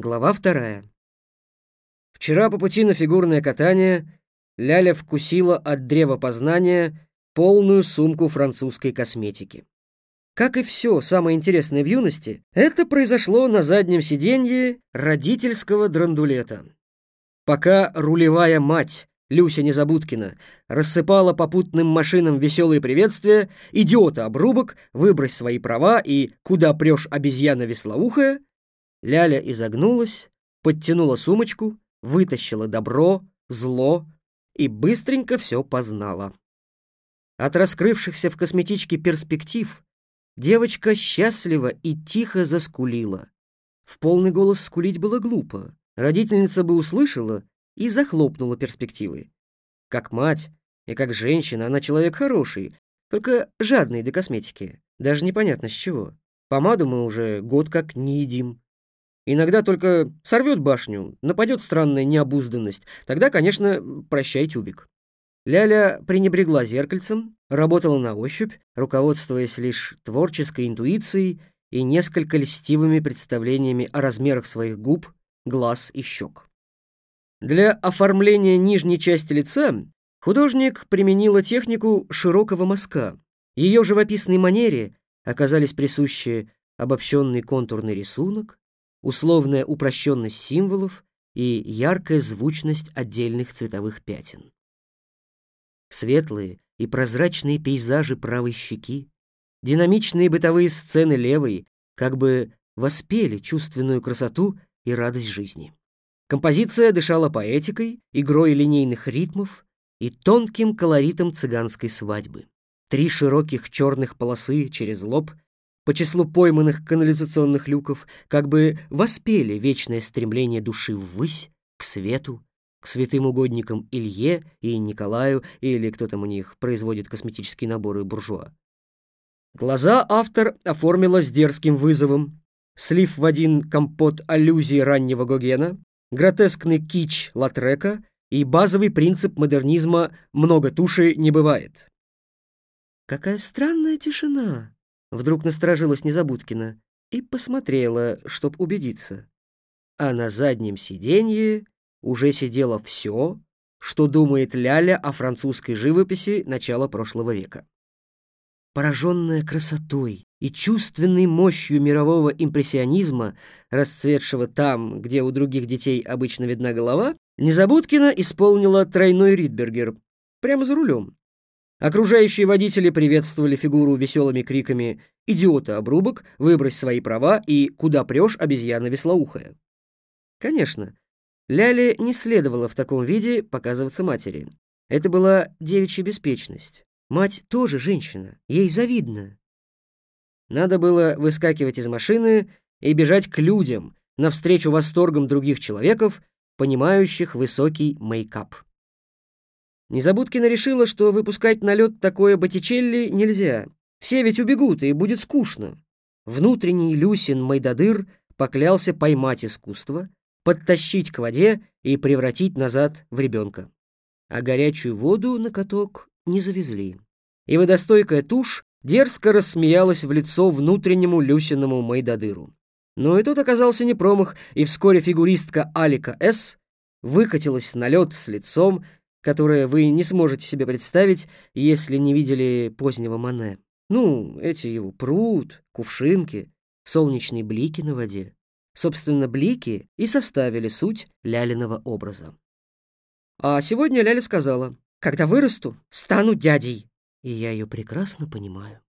Глава вторая. Вчера по пути на фигурное катание Ляля вкусила от древа познания полную сумку французской косметики. Как и все самое интересное в юности, это произошло на заднем сиденье родительского драндулета. Пока рулевая мать Люся Незабудкина рассыпала попутным машинам веселые приветствия, идиота обрубок, выбрось свои права и куда прешь обезьяна веслоухая, Ляля изогнулась, подтянула сумочку, вытащила добро, зло и быстренько все познала. От раскрывшихся в косметичке перспектив девочка счастливо и тихо заскулила. В полный голос скулить было глупо. Родительница бы услышала и захлопнула перспективы. Как мать и как женщина она человек хороший, только жадный до косметики. Даже непонятно с чего. Помаду мы уже год как не едим. Иногда только сорвет башню, нападет странная необузданность. Тогда, конечно, прощай тюбик. Ляля пренебрегла зеркальцем, работала на ощупь, руководствуясь лишь творческой интуицией и несколько льстивыми представлениями о размерах своих губ, глаз и щек. Для оформления нижней части лица художник применила технику широкого мазка. Ее живописной манере оказались присущи обобщенный контурный рисунок, условная упрощенность символов и яркая звучность отдельных цветовых пятен. Светлые и прозрачные пейзажи правой щеки, динамичные бытовые сцены левой как бы воспели чувственную красоту и радость жизни. Композиция дышала поэтикой, игрой линейных ритмов и тонким колоритом цыганской свадьбы. Три широких черных полосы через лоб по числу пойманных канализационных люков как бы воспели вечное стремление души ввысь, к свету, к святым угодникам Илье и Николаю, или кто там у них производит косметические наборы буржуа. Глаза автор оформила с дерзким вызовом, слив в один компот аллюзии раннего Гогена, гротескный кич Латрека и базовый принцип модернизма «много туши не бывает». «Какая странная тишина!» Вдруг насторожилась Незабудкина и посмотрела, чтоб убедиться. А на заднем сиденье уже сидело все, что думает Ляля о французской живописи начала прошлого века. Пораженная красотой и чувственной мощью мирового импрессионизма, расцветшего там, где у других детей обычно видна голова, Незабудкина исполнила тройной Ридбергер прямо за рулем. Окружающие водители приветствовали фигуру веселыми криками «Идиота, обрубок! Выбрось свои права!» и «Куда прешь, обезьяна веслоухая!». Конечно, Ляле не следовало в таком виде показываться матери. Это была девичья беспечность. Мать тоже женщина, ей завидно. Надо было выскакивать из машины и бежать к людям, навстречу восторгам других человеков, понимающих высокий мейкап. Незабудкина решила, что выпускать на лед такое Боттичелли нельзя. Все ведь убегут, и будет скучно. Внутренний Люсин Майдадыр поклялся поймать искусство, подтащить к воде и превратить назад в ребенка. А горячую воду на каток не завезли. И водостойкая тушь дерзко рассмеялась в лицо внутреннему Люсиному Майдадыру. Но и тот оказался не промах, и вскоре фигуристка Алика С. выкатилась на лед с лицом, которое вы не сможете себе представить, если не видели позднего Мане. Ну, эти его пруд, кувшинки, солнечные блики на воде. Собственно, блики и составили суть Лялиного образа. А сегодня Ляля сказала, «Когда вырасту, стану дядей». И я ее прекрасно понимаю.